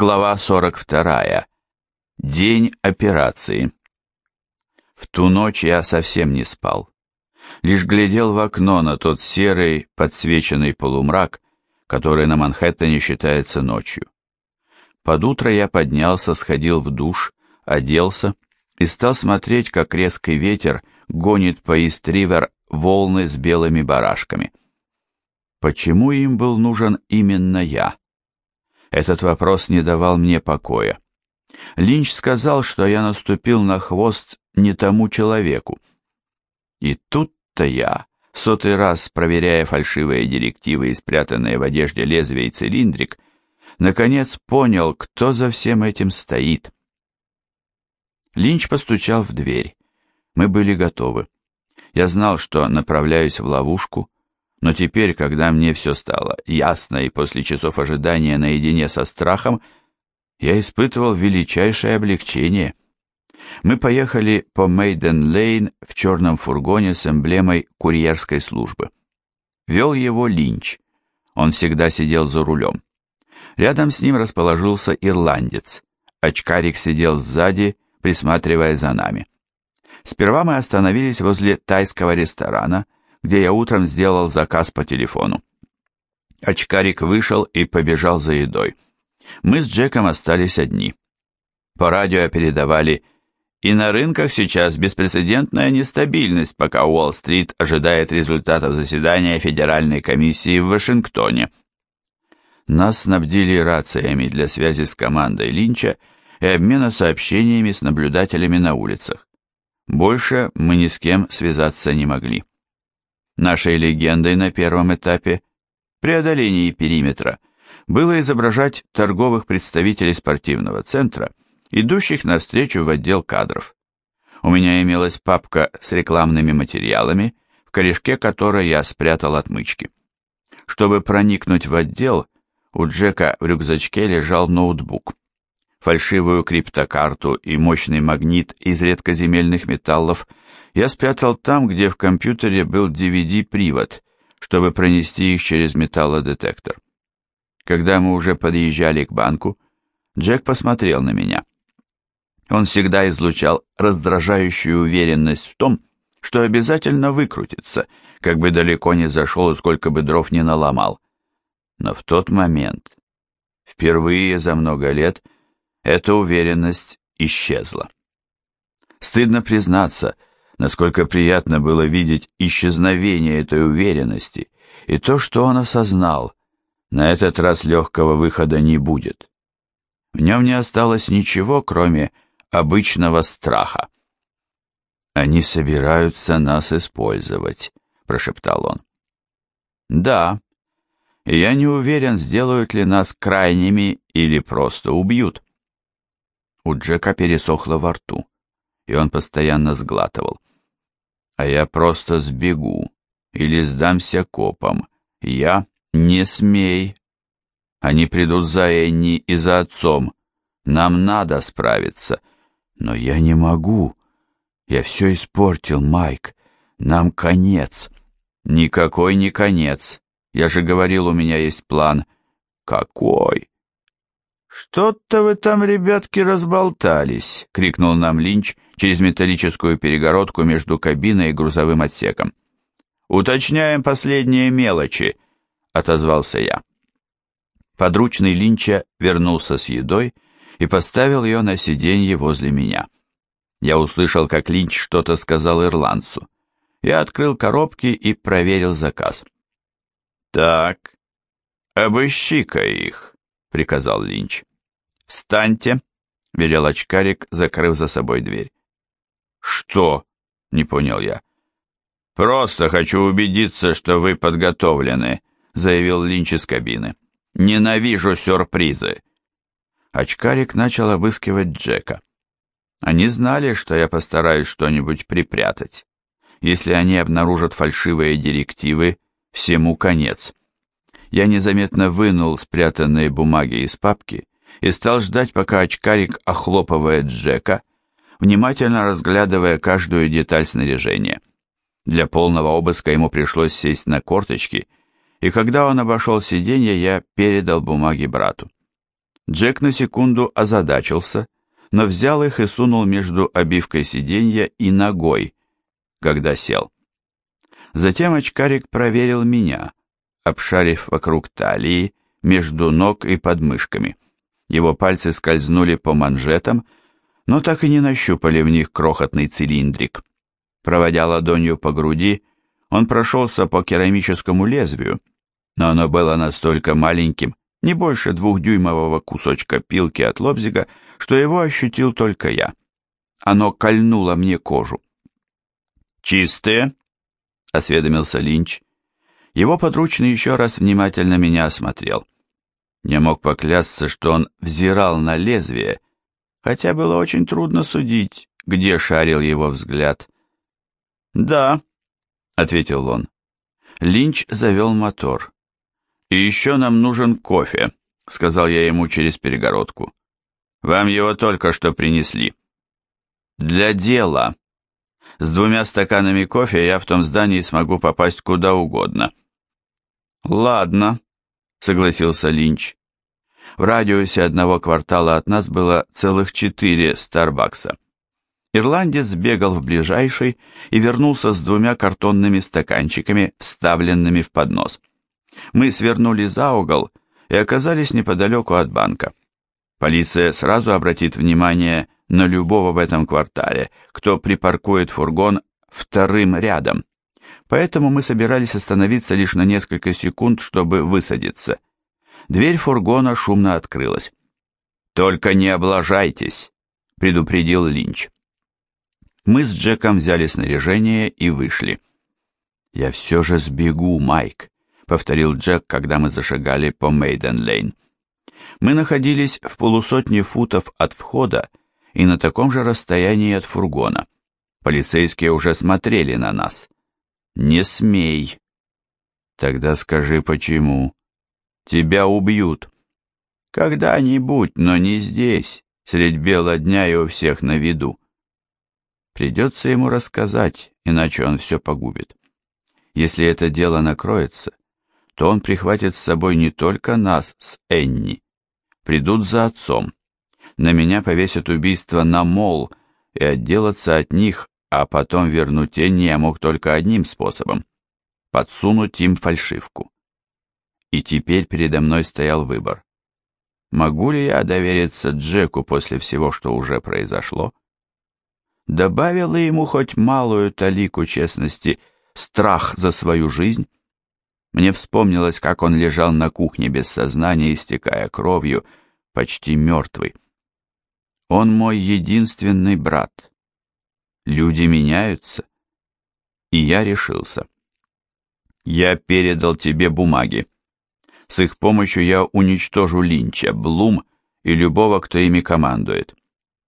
Глава 42. День операции. В ту ночь я совсем не спал. Лишь глядел в окно на тот серый, подсвеченный полумрак, который на Манхэттене считается ночью. Под утро я поднялся, сходил в душ, оделся и стал смотреть, как резкий ветер гонит по Ист-Ривер волны с белыми барашками. Почему им был нужен именно я? Этот вопрос не давал мне покоя. Линч сказал, что я наступил на хвост не тому человеку. И тут-то я, сотый раз проверяя фальшивые директивы и спрятанные в одежде лезвие и цилиндрик, наконец понял, кто за всем этим стоит. Линч постучал в дверь. Мы были готовы. Я знал, что направляюсь в ловушку, но теперь, когда мне все стало ясно и после часов ожидания наедине со страхом, я испытывал величайшее облегчение. Мы поехали по Мейден-Лейн в черном фургоне с эмблемой курьерской службы. Вел его Линч. Он всегда сидел за рулем. Рядом с ним расположился ирландец. Очкарик сидел сзади, присматривая за нами. Сперва мы остановились возле тайского ресторана – где я утром сделал заказ по телефону. Очкарик вышел и побежал за едой. Мы с Джеком остались одни. По радио передавали «И на рынках сейчас беспрецедентная нестабильность, пока Уолл-стрит ожидает результатов заседания Федеральной комиссии в Вашингтоне». Нас снабдили рациями для связи с командой Линча и обмена сообщениями с наблюдателями на улицах. Больше мы ни с кем связаться не могли. Нашей легендой на первом этапе преодолении периметра было изображать торговых представителей спортивного центра, идущих навстречу в отдел кадров. У меня имелась папка с рекламными материалами, в корешке которой я спрятал отмычки. Чтобы проникнуть в отдел, у Джека в рюкзачке лежал ноутбук. Фальшивую криптокарту и мощный магнит из редкоземельных металлов – я спрятал там, где в компьютере был DVD-привод, чтобы пронести их через металлодетектор. Когда мы уже подъезжали к банку, Джек посмотрел на меня. Он всегда излучал раздражающую уверенность в том, что обязательно выкрутится, как бы далеко не зашел и сколько бы дров не наломал. Но в тот момент, впервые за много лет, эта уверенность исчезла. Стыдно признаться, насколько приятно было видеть исчезновение этой уверенности и то, что он осознал, на этот раз легкого выхода не будет. В нем не осталось ничего, кроме обычного страха. «Они собираются нас использовать», — прошептал он. «Да, я не уверен, сделают ли нас крайними или просто убьют». У Джека пересохло во рту, и он постоянно сглатывал а я просто сбегу или сдамся копам. Я не смей. Они придут за Энни и за отцом. Нам надо справиться. Но я не могу. Я все испортил, Майк. Нам конец. Никакой не конец. Я же говорил, у меня есть план. Какой? «Что-то вы там, ребятки, разболтались!» — крикнул нам Линч через металлическую перегородку между кабиной и грузовым отсеком. «Уточняем последние мелочи!» — отозвался я. Подручный Линча вернулся с едой и поставил ее на сиденье возле меня. Я услышал, как Линч что-то сказал ирландцу. Я открыл коробки и проверил заказ. «Так, обыщи-ка их!» — приказал Линч. «Встаньте!» — велел очкарик, закрыв за собой дверь. «Что?» — не понял я. «Просто хочу убедиться, что вы подготовлены», — заявил Линч из кабины. «Ненавижу сюрпризы». Очкарик начал обыскивать Джека. Они знали, что я постараюсь что-нибудь припрятать. Если они обнаружат фальшивые директивы, всему конец я незаметно вынул спрятанные бумаги из папки и стал ждать, пока очкарик охлопывает Джека, внимательно разглядывая каждую деталь снаряжения. Для полного обыска ему пришлось сесть на корточки, и когда он обошел сиденье, я передал бумаги брату. Джек на секунду озадачился, но взял их и сунул между обивкой сиденья и ногой, когда сел. Затем очкарик проверил меня, обшарив вокруг талии, между ног и подмышками. Его пальцы скользнули по манжетам, но так и не нащупали в них крохотный цилиндрик. Проводя ладонью по груди, он прошелся по керамическому лезвию, но оно было настолько маленьким, не больше двухдюймового кусочка пилки от лобзика, что его ощутил только я. Оно кольнуло мне кожу. «Чистые?» — осведомился Линч. Его подручный еще раз внимательно меня осмотрел. Не мог поклясться, что он взирал на лезвие, хотя было очень трудно судить, где шарил его взгляд. «Да», — ответил он. Линч завел мотор. «И еще нам нужен кофе», — сказал я ему через перегородку. «Вам его только что принесли». «Для дела. С двумя стаканами кофе я в том здании смогу попасть куда угодно». «Ладно», — согласился Линч. В радиусе одного квартала от нас было целых четыре Старбакса. Ирландец бегал в ближайший и вернулся с двумя картонными стаканчиками, вставленными в поднос. Мы свернули за угол и оказались неподалеку от банка. Полиция сразу обратит внимание на любого в этом квартале, кто припаркует фургон вторым рядом. Поэтому мы собирались остановиться лишь на несколько секунд, чтобы высадиться. Дверь фургона шумно открылась. «Только не облажайтесь», — предупредил Линч. Мы с Джеком взяли снаряжение и вышли. «Я все же сбегу, Майк», повторил Джек, когда мы зашагали по Мейден-Лейн. Мы находились в полусотне футов от входа и на таком же расстоянии от фургона. Полицейские уже смотрели на нас. «Не смей!» «Тогда скажи, почему?» «Тебя убьют». «Когда-нибудь, но не здесь, средь бела дня и у всех на виду». Придется ему рассказать, иначе он все погубит. Если это дело накроется, то он прихватит с собой не только нас с Энни. Придут за отцом. На меня повесят убийство на мол, и отделаться от них, а потом вернуть Энни я мог только одним способом — подсунуть им фальшивку. И теперь передо мной стоял выбор. Могу ли я довериться Джеку после всего, что уже произошло? Добавила ему хоть малую талику честности страх за свою жизнь? Мне вспомнилось, как он лежал на кухне без сознания, истекая кровью, почти мертвый. Он мой единственный брат. Люди меняются. И я решился. Я передал тебе бумаги. С их помощью я уничтожу Линча, Блум и любого, кто ими командует.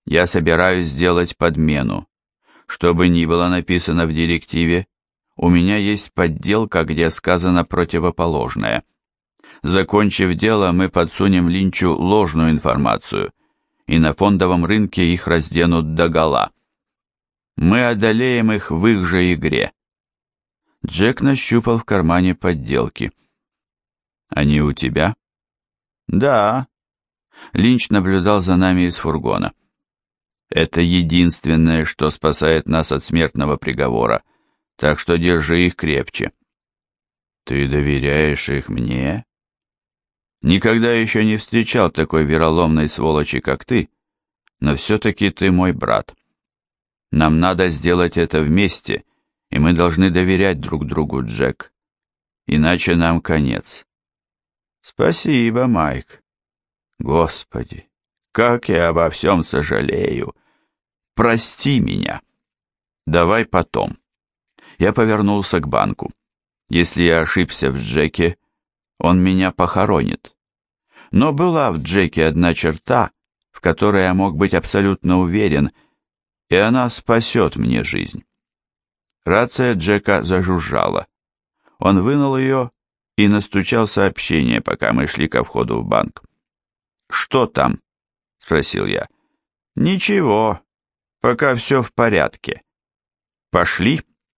Я собираюсь сделать подмену. Что бы ни было написано в директиве, у меня есть подделка, где сказано противоположное. Закончив дело, мы подсунем Линчу ложную информацию, и на фондовом рынке их разденут догола. Мы одолеем их в их же игре. Джек нащупал в кармане подделки. «Они у тебя?» «Да». Линч наблюдал за нами из фургона. «Это единственное, что спасает нас от смертного приговора», так что держи их крепче. Ты доверяешь их мне? Никогда еще не встречал такой вероломной сволочи, как ты, но все-таки ты мой брат. Нам надо сделать это вместе, и мы должны доверять друг другу, Джек. Иначе нам конец. Спасибо, Майк. Господи, как я обо всем сожалею. Прости меня. Давай потом. Я повернулся к банку. Если я ошибся в Джеке, он меня похоронит. Но была в Джеке одна черта, в которой я мог быть абсолютно уверен, и она спасет мне жизнь. Рация Джека зажужжала. Он вынул ее и настучал сообщение, пока мы шли ко входу в банк. «Что там?» — спросил я. «Ничего, пока все в порядке. Пошли».